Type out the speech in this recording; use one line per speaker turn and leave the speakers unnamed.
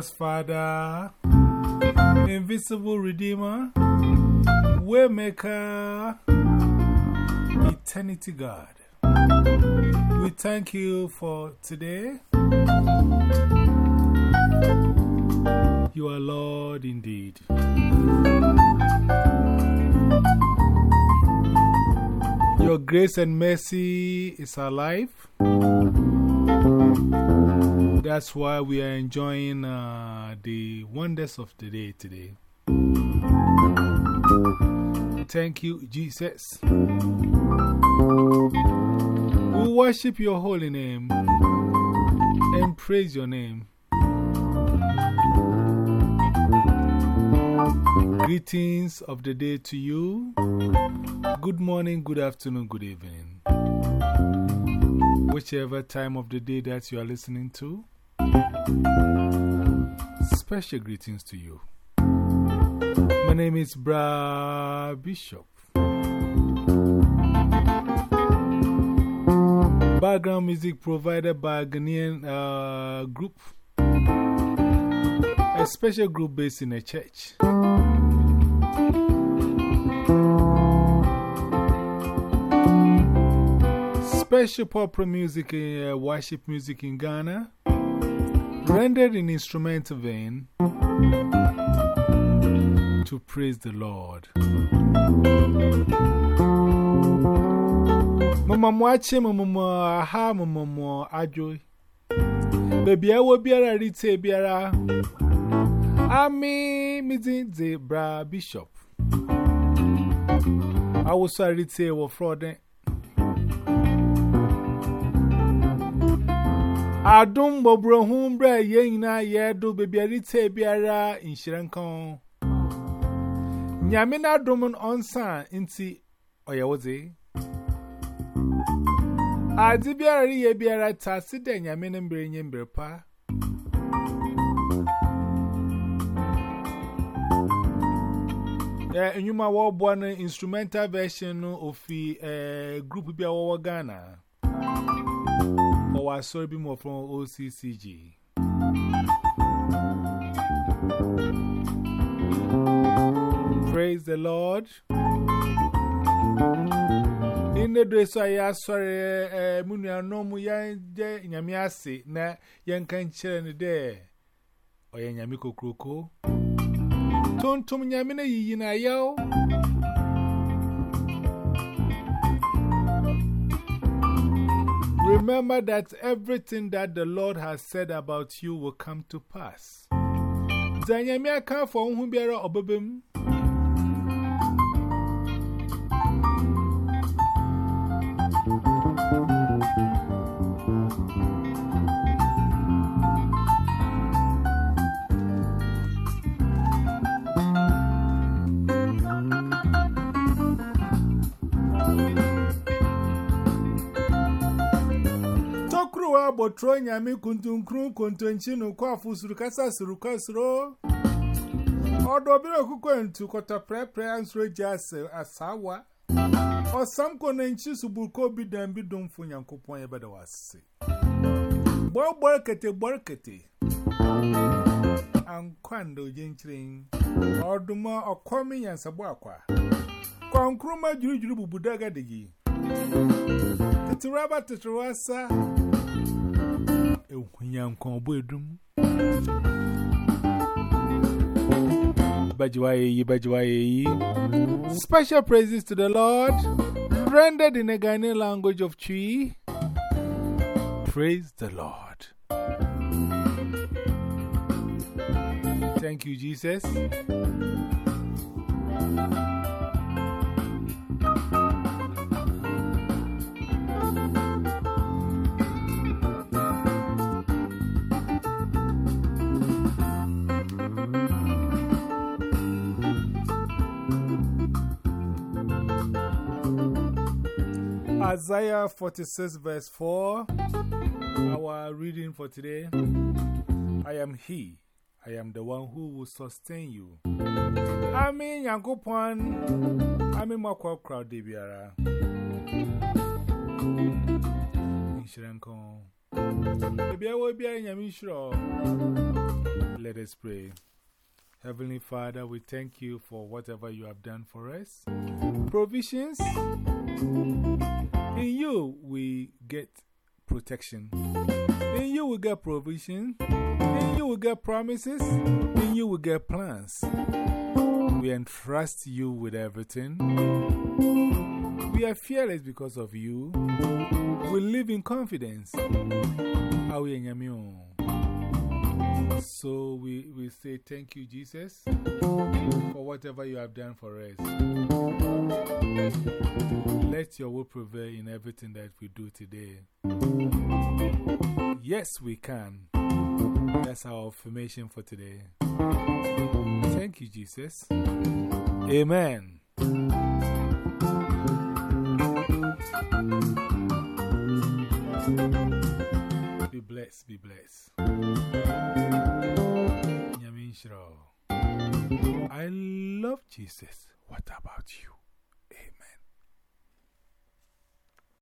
Glorious Father, Invisible Redeemer, Waymaker, Eternity God. We thank you for today. You are Lord indeed. Your grace and mercy is our life. That's why we are enjoying uh, the wonders of the day today. Thank you, Jesus. We worship your holy name and praise your name. Greetings of the day to you. Good morning, good afternoon, good evening. Whichever time of the day that you are listening to, special greetings to you. My name is Bra Bishop. Background music provided by a Ghanaian uh, group, a special group based in a church. Special popular music, uh, worship music in Ghana, rendered in instrumental vein to praise the Lord. Mama mwache mama aha mama ajo. Baby awo biara rite biara. Ami mizi bra bishop. I was sorry to say, well, fraud. Adum bobro ye nyina ye do bebiari te biara inshirankan. Nyame na adum onsa nti oyewoze. Adi biara ye biara tasi de nyame ne mbre nye mbre pa. Eh instrumental version no ofi eh group bia wo Ghana. Or I saw him from OCCG. Praise the Lord. In the dress, I asked, sorry, Munia no Muya, Yamiasi, na Yankancher and the day. Or Yamiko Tontum Yamina Yina Yao. Remember that everything that the Lord has said about you will come to pass. Zanyamia ka for unhubiara obebem. Tokruwa botro nyami kuntunkru kuntunchinu kwa fusuru kasa suru kasuro. Odo biro kukwentu kota pre pre ansro jase asawa. Osam kone nchi subuko bidan bidon funyankopon yebeda wase. Bo borkete borkete. Ankwando jenchirin. Oduma okomi yansabo akwa. Kwa nkruma juru juru bubudaga digi. Titiraba titirwasa. Ehunyankon Special praises to the Lord, rendered in the Ghanaian language of Twi. Praise the Lord. Thank you, Jesus. Isaiah 46, verse 4. Our reading for today I am He, I am the one who will sustain you. I mean, Yankopon, I mean, Mako crowd, Debiara. Inshiranko. Maybe I will be in Yamishro. Let us pray. Heavenly Father, we thank you for whatever you have done for us. Provisions. In you, we get protection. In you, we get provision. In you, we get promises. In you, we get plans. We entrust you with everything. We are fearless because of you. We live in confidence. So we, we say thank you, Jesus, for whatever you have done for us. Let your will prevail in everything that we do today. Yes, we can. That's our affirmation for today. Thank you, Jesus. Amen. Be blessed, be blessed. I love Jesus. What about you? Amen.